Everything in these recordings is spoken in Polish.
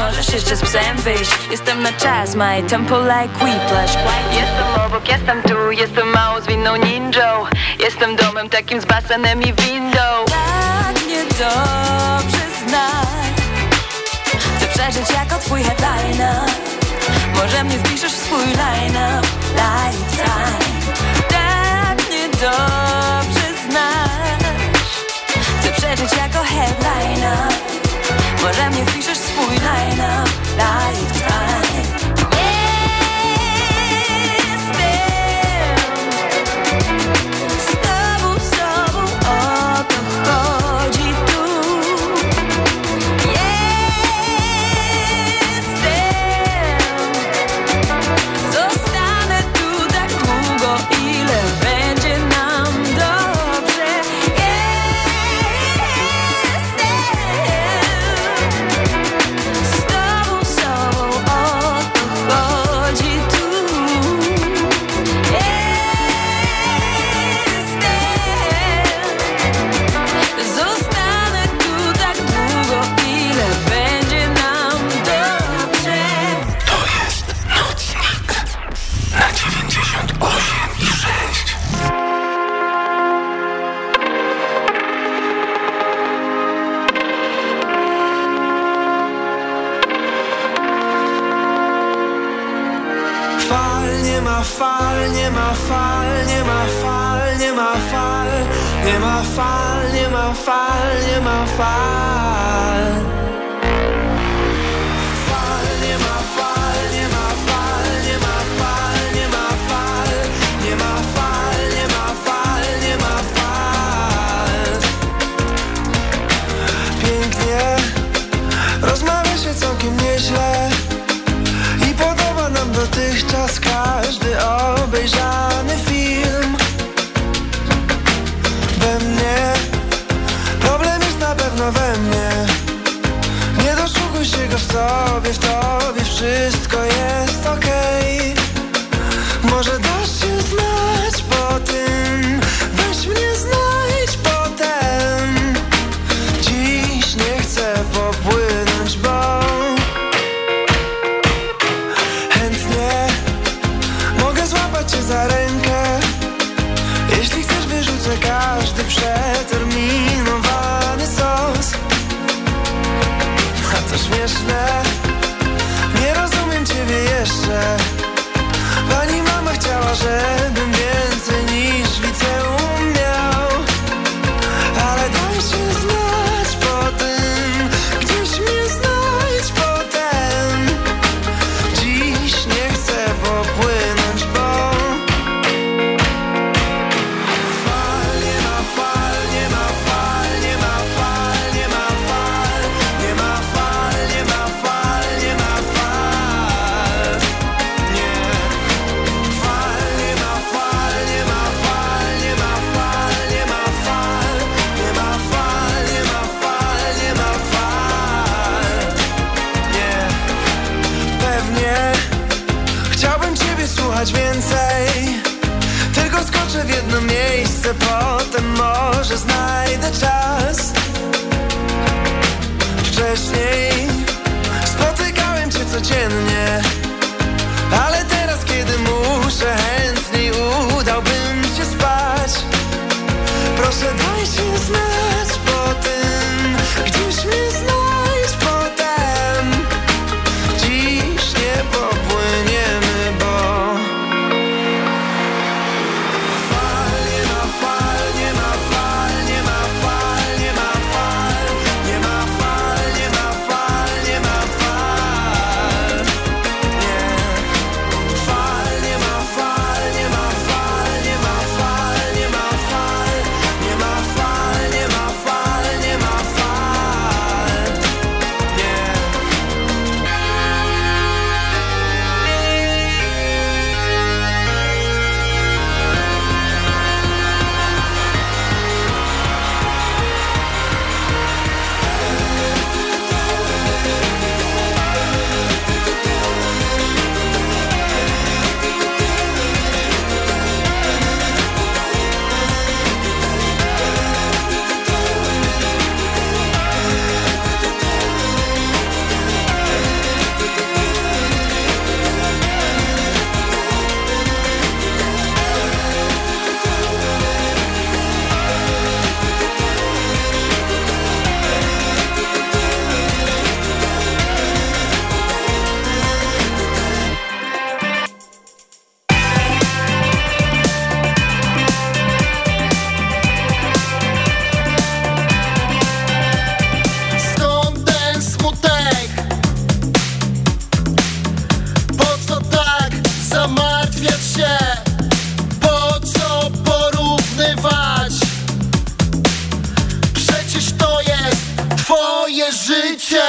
możesz jeszcze z psem wyjść. Jestem na czas, my tempo like whiplash Jestem obok, jestem tu, jestem mało zwinną ninją. Jestem domem takim z basenem i windą. Tak niedobrze znaj Chcę przeżyć jako twój headliner. Może mnie wpiszesz w swój line-up. Lifetime Tak niedobrze znasz. Chcę przeżyć jako headliner Może mnie wpiszesz swój line-up Lifetime codziennie. Życie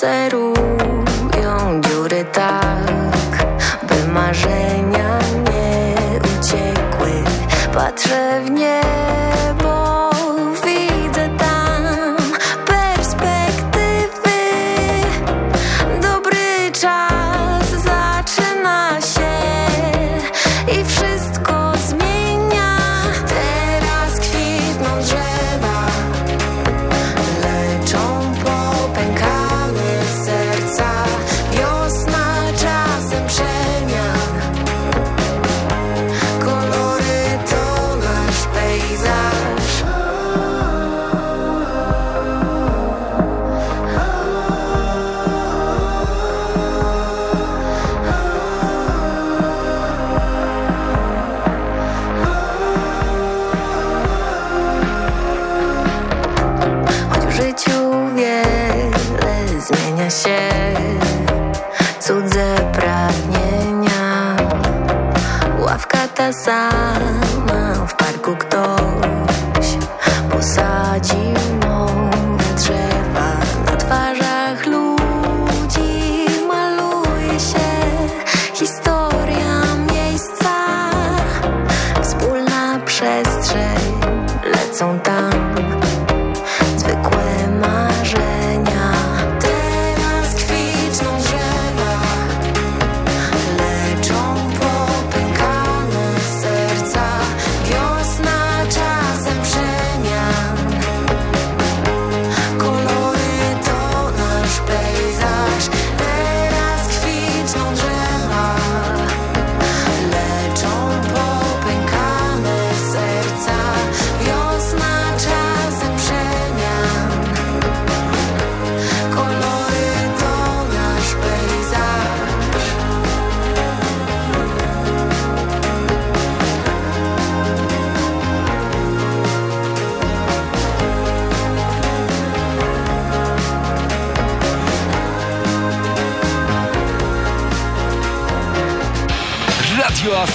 Słowa cerują dziury tak, by marzenia nie uciekły. Patrzę w nie.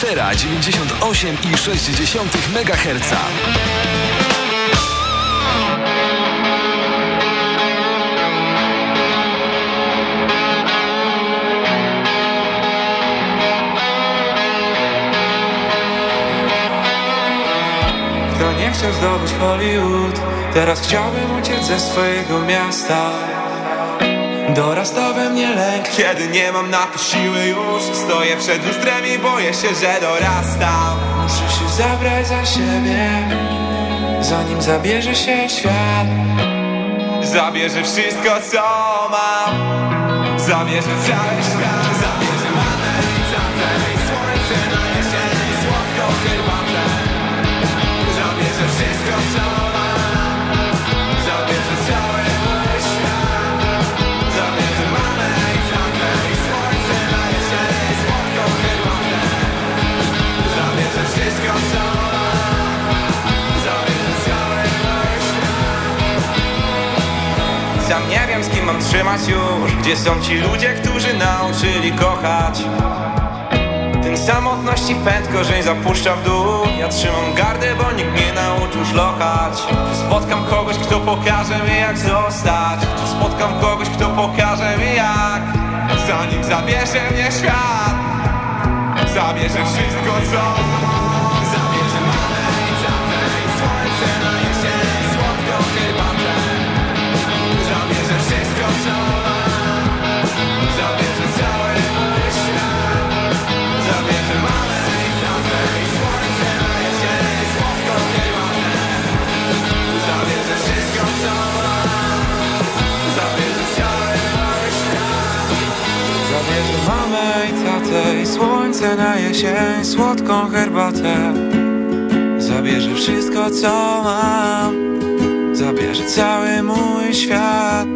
Pantera 98,6 MHz. Kto nie chciał zdobyć Hollywood Teraz chciałbym uciec ze swojego miasta Dorasta we mnie lęk. Kiedy nie mam na to siły już Stoję przed lustrem i boję się, że dorastam Muszę się zabrać za siebie Zanim zabierze się świat. Zabierze wszystko co mam Zabierze cały świat. wiem z kim mam trzymać już. Gdzie są ci ludzie, którzy nauczyli kochać? Ten samotności pęd korzeń zapuszcza w dół. Ja trzymam gardę, bo nikt mnie nauczył szlochać. Czy spotkam kogoś, kto pokaże mi jak zostać. Czy spotkam kogoś, kto pokaże mi jak Zanim zabierze mnie świat Zabierze wszystko co i słońce na jesień Słodką herbatę. Zabierze wszystko co mam. Zabierze cały mój świat.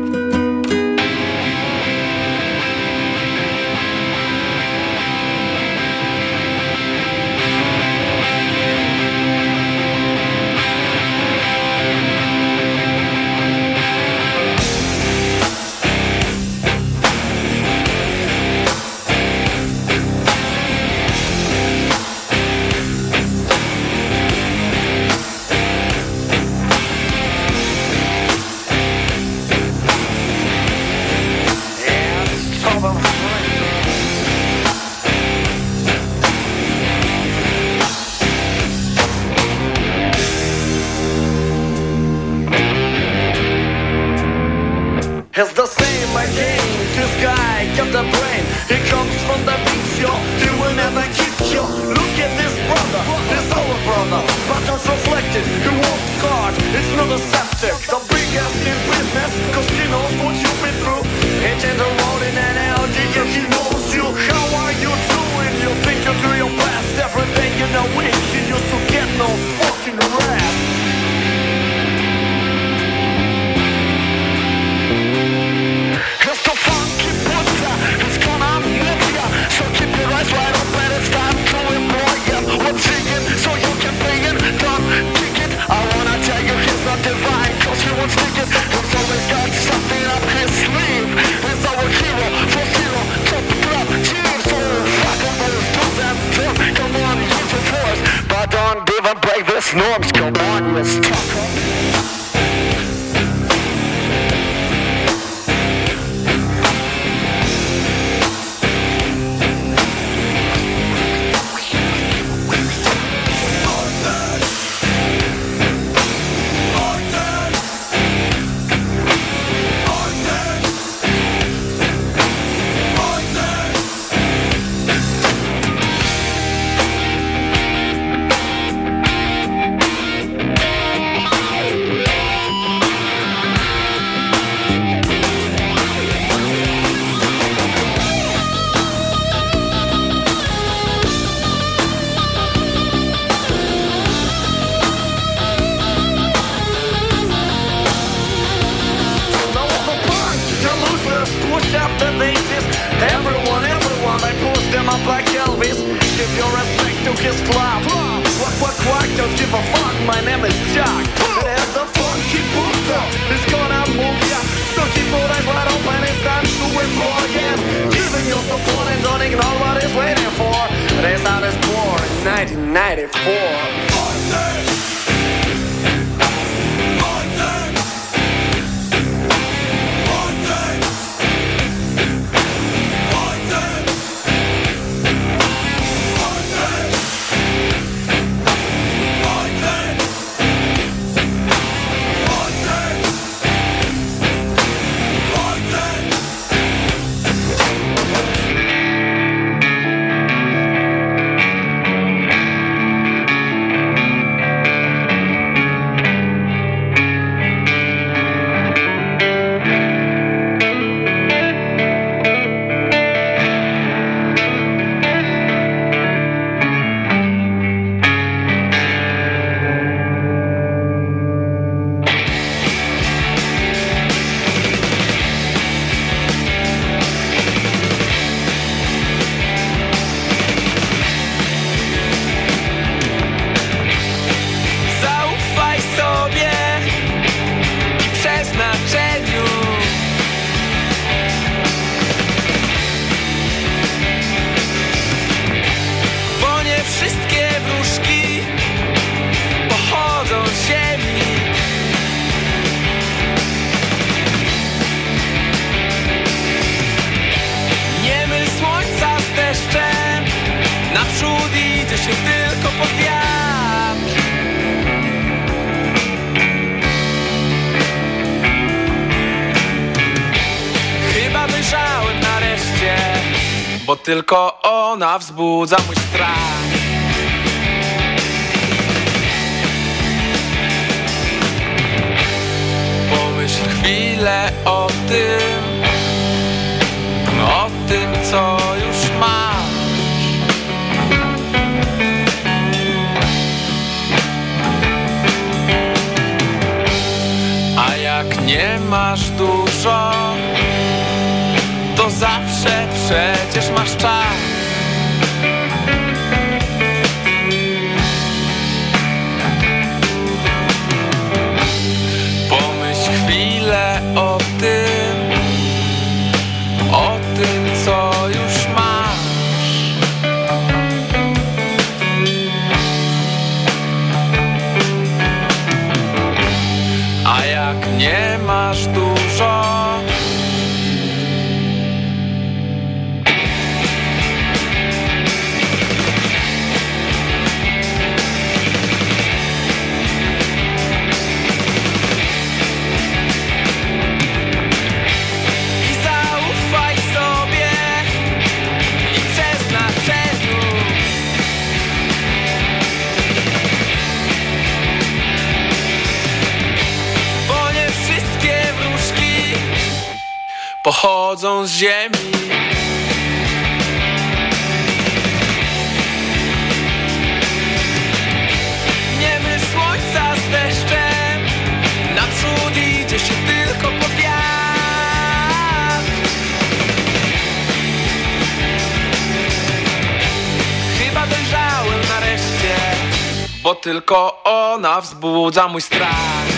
Ona wzbudza mój strach Pomyśl chwilę o tym O tym co już masz A jak nie masz dużo to zawsze przecież masz czas. Pochodzą z ziemi. Nie myl słońca z deszczem Naprzód idzie się tylko pod wiatr. Chyba dojrzałem nareszcie Bo tylko ona wzbudza mój strach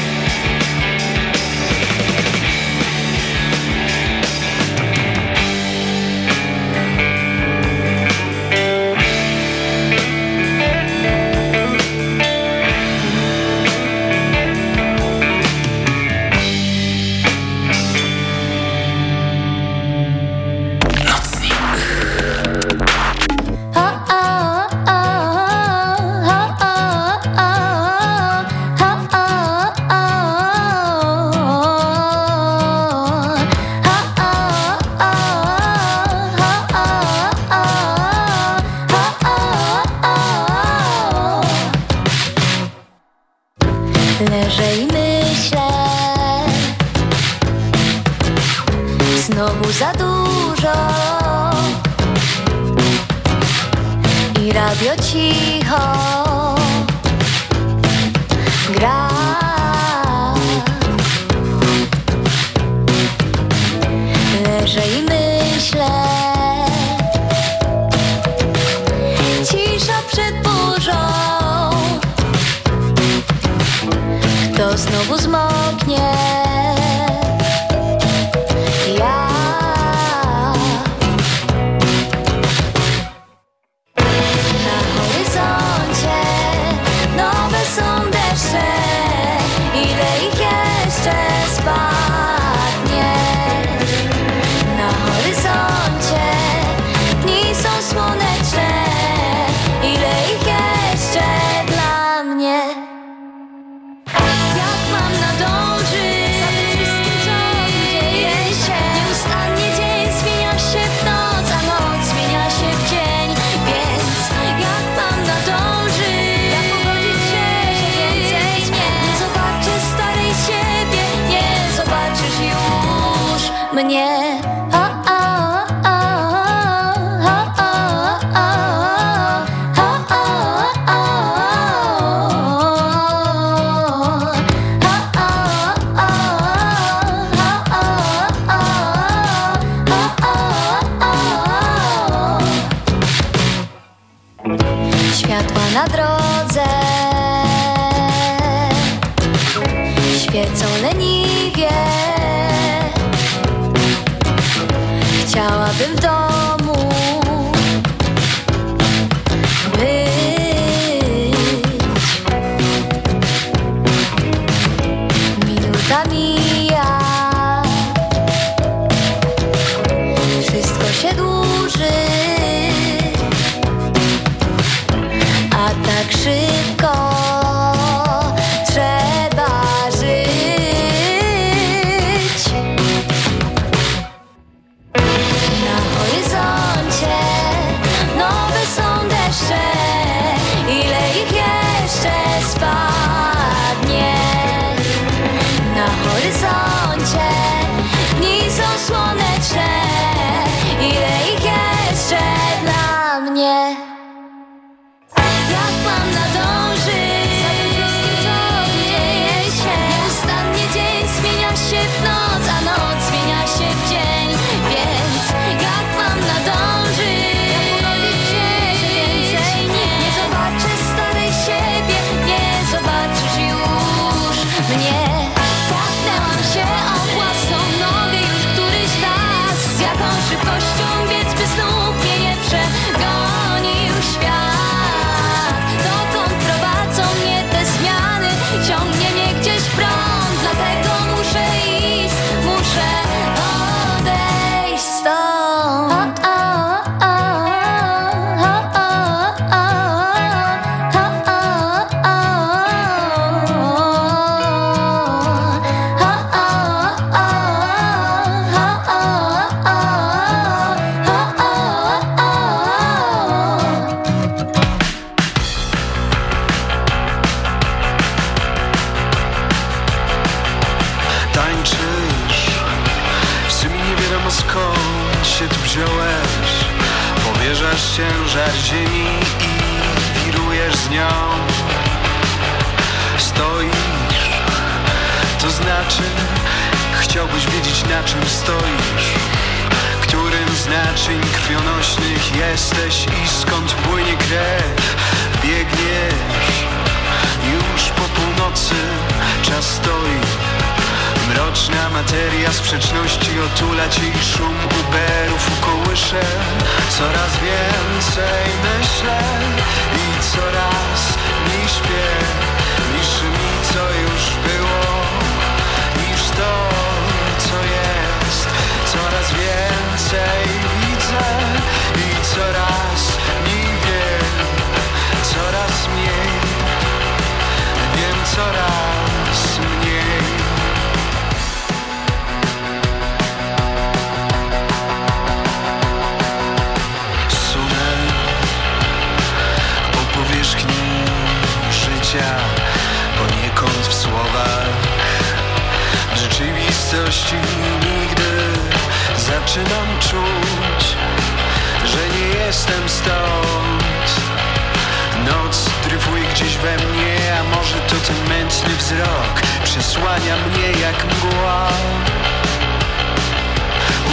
gdzieś we mnie A może to ten mętny wzrok Przesłania mnie jak mgła.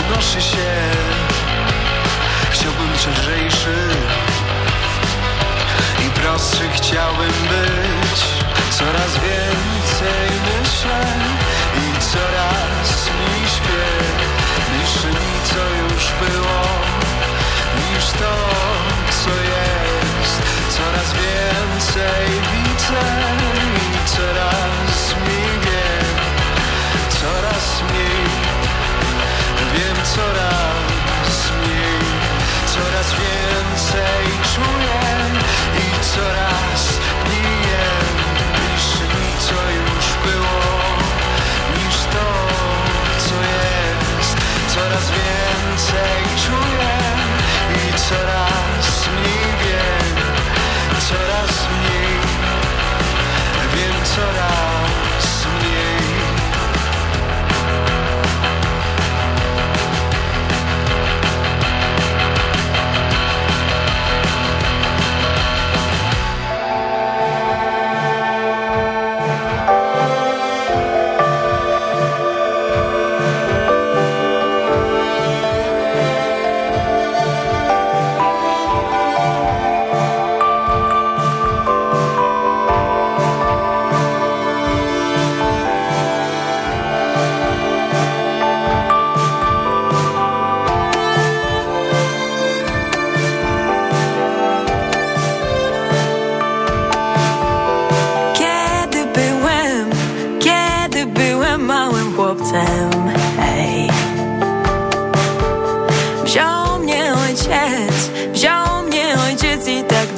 Unoszę się. Chciałbym być lżejszy I prostszy chciałbym być. Coraz więcej myślę I coraz mi śpię. Bliższy mi co już było Niż to coraz więcej widzę i coraz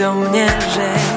do mnie rzekł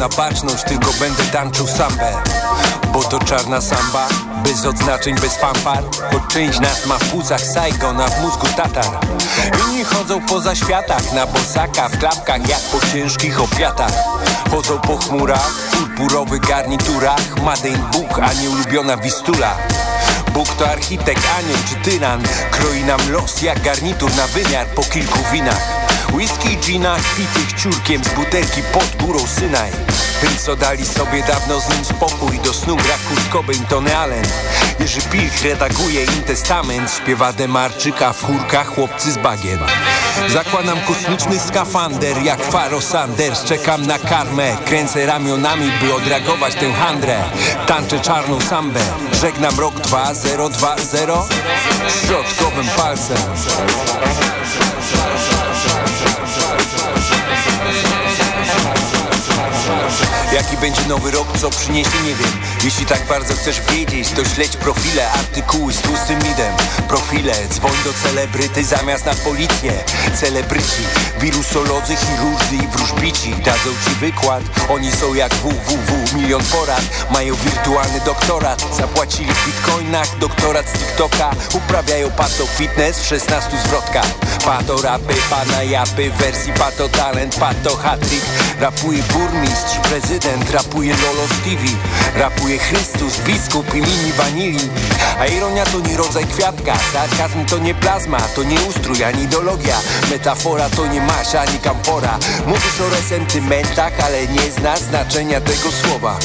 na baczność, tylko będę tańczył sambę. Bo to czarna samba, bez odznaczeń, bez fanfar. Choć część nas ma w płucach Saigon, a w mózgu Tatar. Inni chodzą po zaświatach, na bosaka, w klapkach jak po ciężkich opiatach. Chodzą po chmurach, purpurowych garniturach. Made Bóg, a nie ulubiona wistula Bóg to architekt, anioł czy tyran. Kroi nam los jak garnitur na wymiar po kilku winach Whisky, gina, pitych ciurkiem z butelki pod górą Synaj. Tym co dali sobie dawno z nim spokój Do snu gra Kurt Cobain, Tony Allen. Jerzy Pilch redaguje im testament Śpiewa Demarczyka w chórkach chłopcy z bagien. Zakładam kosmiczny skafander jak Faro Sanders Czekam na karmę, kręcę ramionami By odreagować tę handrę. Tańczę czarną sambę Żegnam rok 2020 Środkowym palcem Jaki będzie nowy rok, co przyniesie, nie wiem. Jeśli tak bardzo chcesz wiedzieć, to śledź profile Artykuły z tłustym midem Profile, dzwoń do celebryty zamiast na policję. Celebryci, wirusolodzy, chirurdzy i wróżbici Dadzą ci wykład, oni są jak www Milion porad, mają wirtualny doktorat Zapłacili w bitcoinach, doktorat z TikToka Uprawiają pato fitness w 16 zwrotkach Pato rapy, pana japy, wersji pato talent, pato hat-trick. Rapuje burmistrz, prezydent, rapuje Lolo Stevie Rapuje Chrystus, biskup i mini wanili A ironia to nie rodzaj kwiatka, sarkazm to nie plazma To nie ustrój, ani ideologia, metafora to nie masz, ani kampora Mówisz o resentymentach, ale nie znasz znaczenia tego słowa.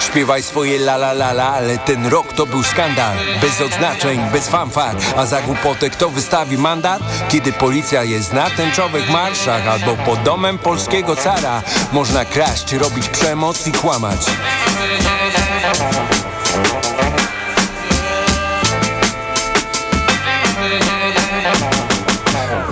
Śpiewaj swoje la la la la, ale ten rok to był skandal. Bez odznaczeń, bez fanfar, a za głupotę kto wystawi mandat? Kiedy policja jest na tęczowych marszach albo pod domem polskiego cara Można kraść, robić przemoc i kłamać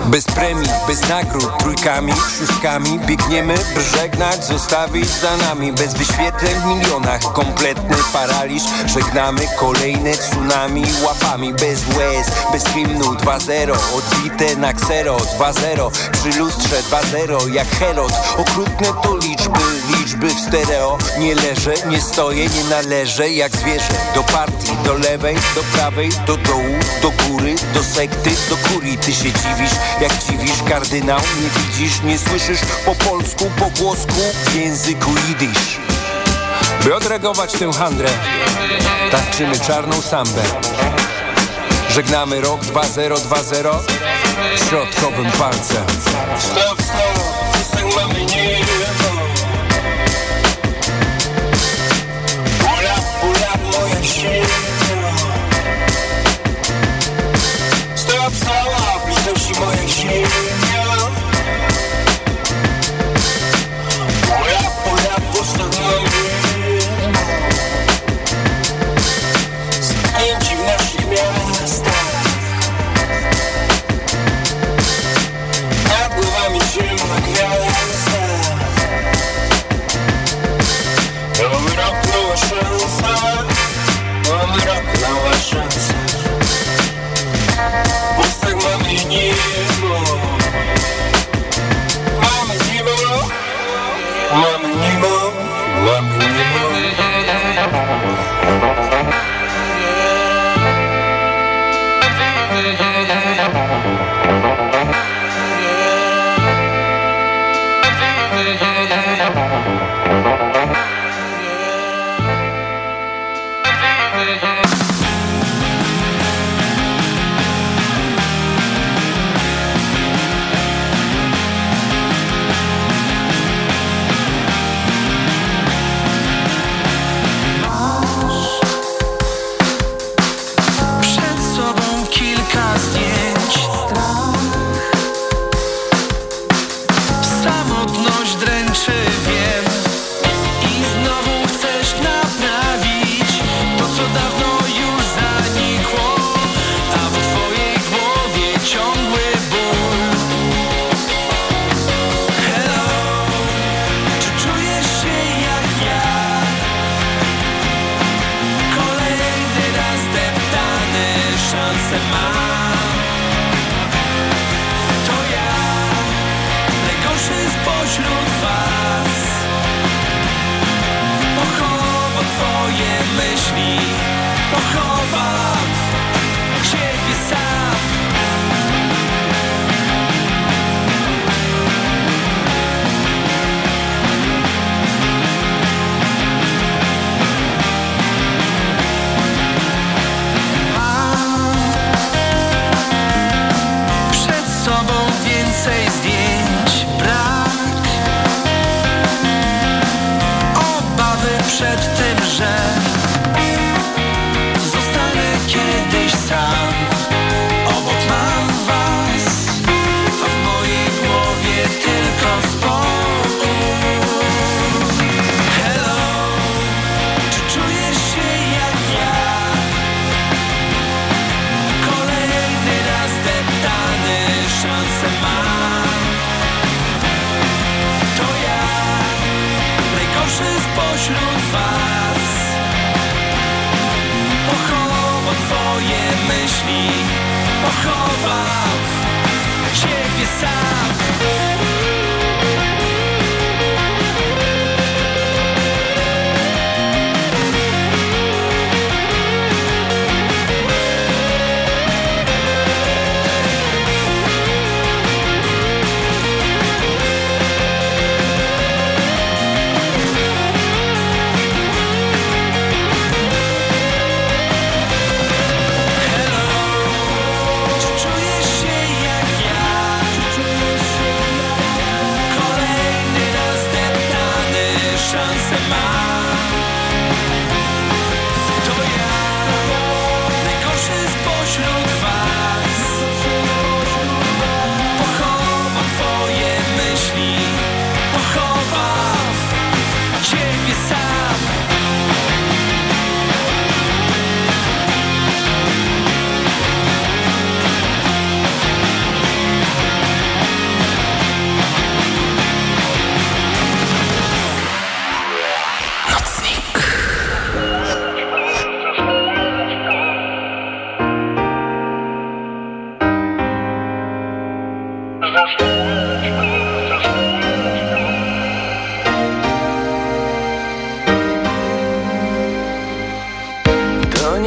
Bez premii, bez nagród, trójkami, szóstkami Biegniemy, by żegnać, zostawić za nami. Bez wyświetleń w milionach, kompletny paraliż. Żegnamy kolejne tsunami łapami. Bez łez, bez hymnu 2-0 Odbite na ksero 2-0 Przy lustrze 2-0 jak Herod. Okrutne to liczby, liczby w stereo. Nie leżę, nie stoję, nie należę jak zwierzę. Do partii, do lewej, do prawej, do dołu, do góry Do sekty, do kurii. Ty się dziwisz, jak dziwisz kardynał Nie widzisz, nie słyszysz po polsku, po włosku W języku jidysz. By odreagować tę handrę Tańczymy czarną sambę. Żegnamy rok 2020 Środkowym palcem. Stop, stop, mamy nie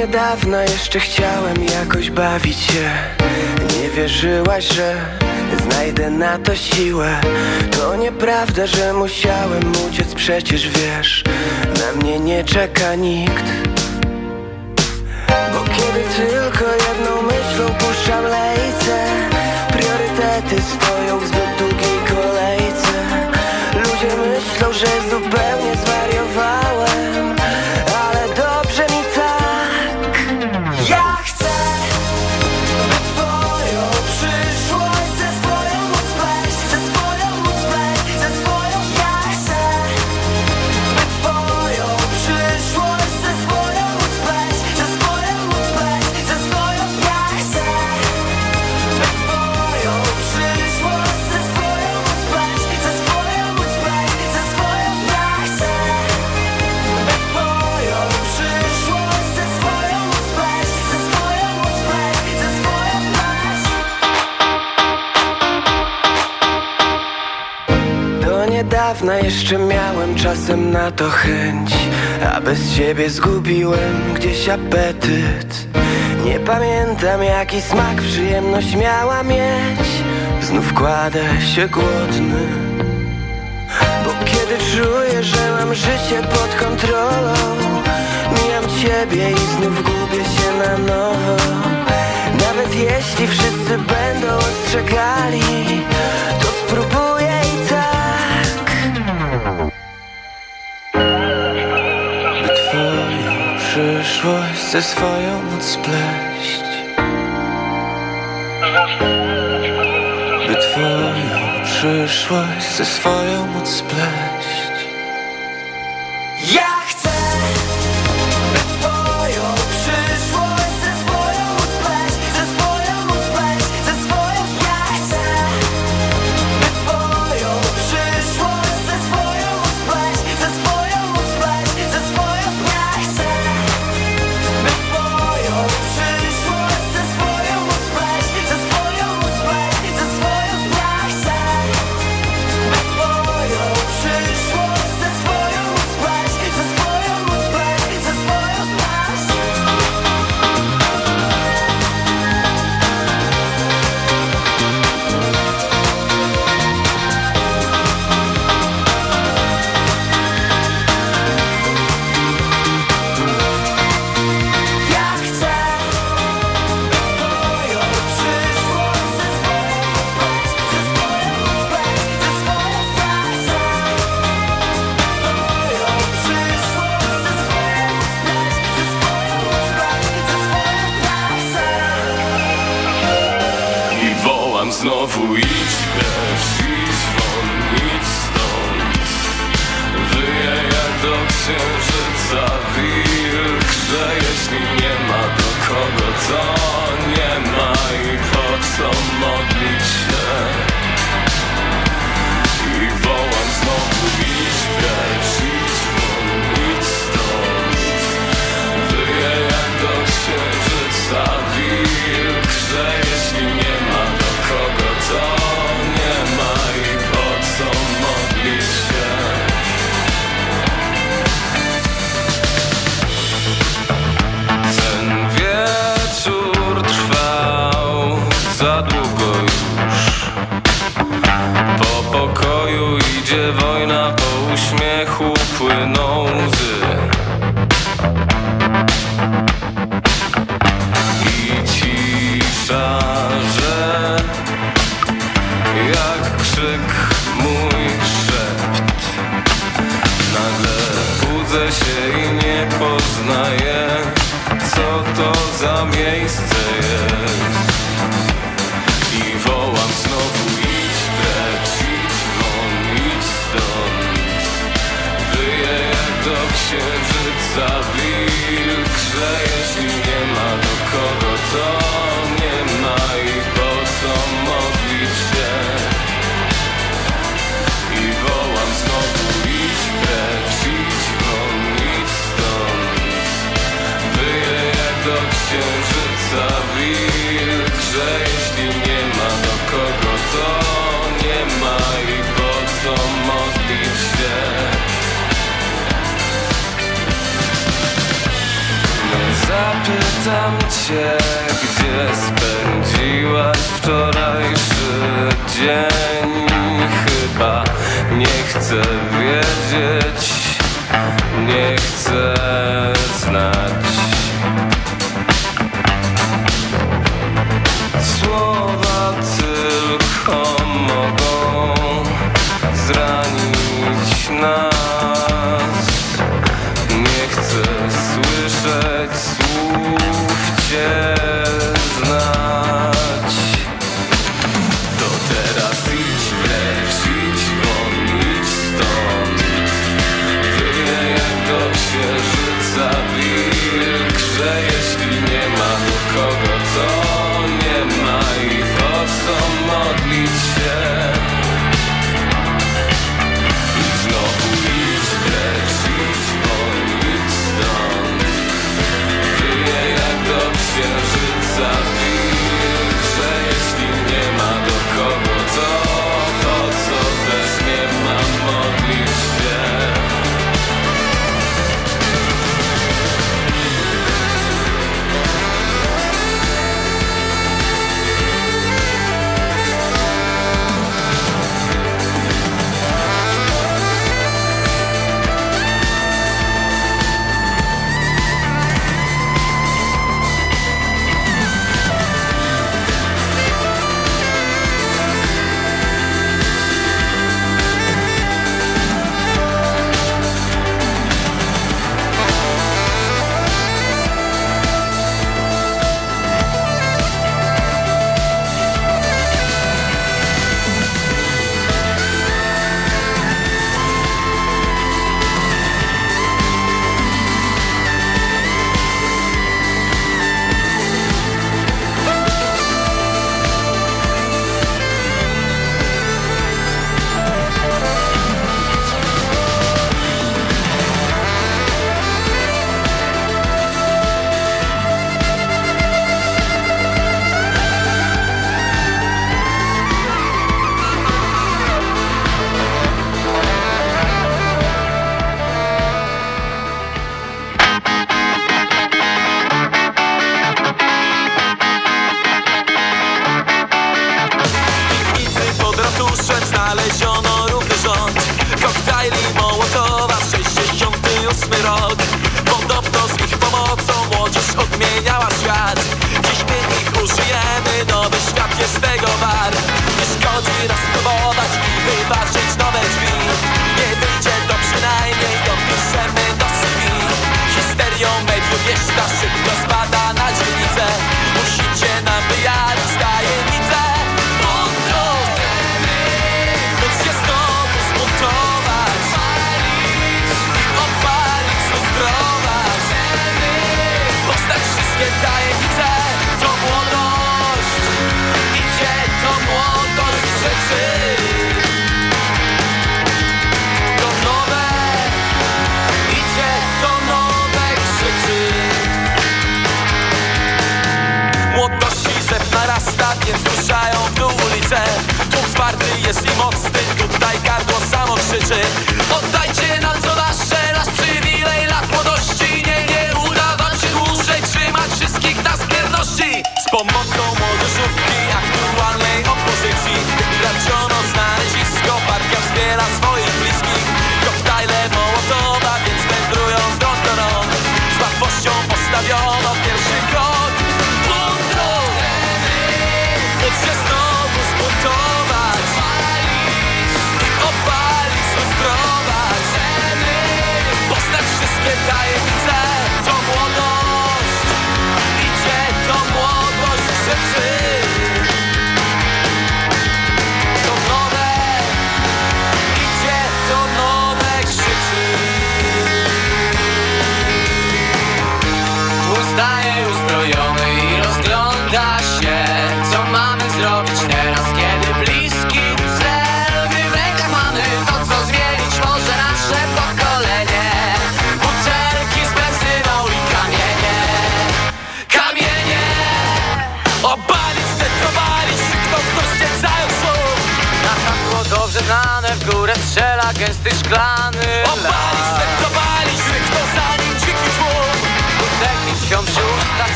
niedawna jeszcze chciałem jakoś bawić się. Nie wierzyłaś, że znajdę na to siłę. To nieprawda, że musiałem uciec, przecież wiesz Na mnie nie czeka nikt. Bo kiedy tylko jedną myślą puszczam lejce Priorytety stoją w zbyt długiej kolejce. Ludzie myślą, że zupełnie jeszcze miałem czasem na to chęć A bez ciebie zgubiłem gdzieś apetyt. Nie pamiętam jaki smak przyjemność miała mieć. Znów kładę się głodny Bo kiedy czuję, że mam życie pod kontrolą Mijam ciebie i znów gubię się na nowo. Nawet jeśli wszyscy będą ostrzegali To spróbuję przyszłość ze swoją móc spleść. By twoją przyszłość ze swoją móc spleść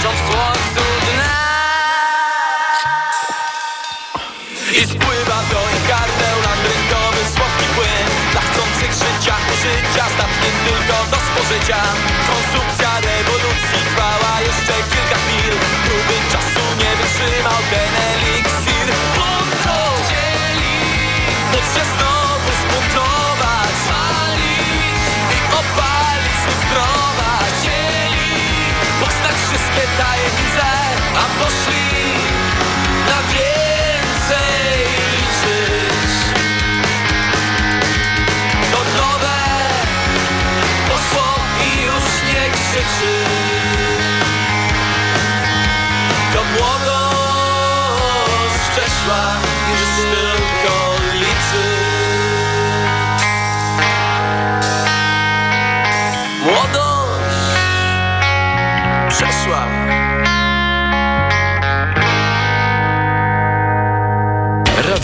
tkwiszczą w słońcu dna. I spływa do gardeł landrynkowy słodki płyn. Dla chcących życia, użycia, statkiem tylko do spożycia. Konsumpcja rewolucji trwała jeszcze kilka chwil. Próby czasu nie wytrzymał ten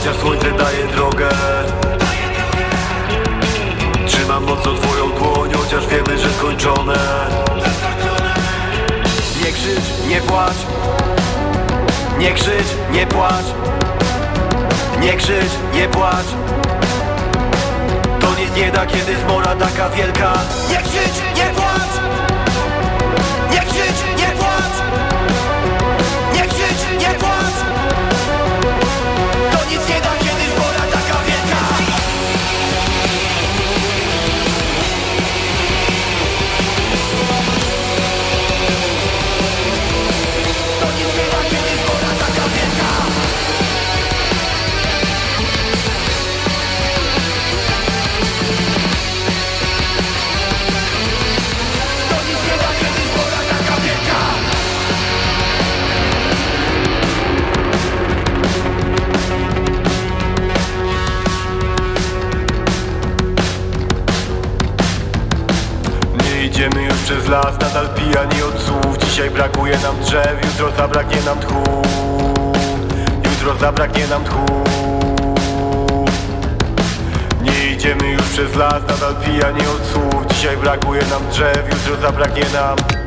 Chociaż słońce daje drogę. Trzymam mocno twoją dłoń Chociaż wiemy, że skończone. Nie krzycz, nie płacz. Nie krzycz, nie płacz. Nie krzycz, nie płacz. To nic nie da, kiedy zmora taka wielka. Nie krzycz, nie płacz. Nie krzycz, nie Dzisiaj brakuje nam drzew, jutro zabraknie nam tchu. Jutro zabraknie nam tchu. Nie idziemy już przez las, nadal pijani od słów. Dzisiaj brakuje nam drzew, jutro zabraknie nam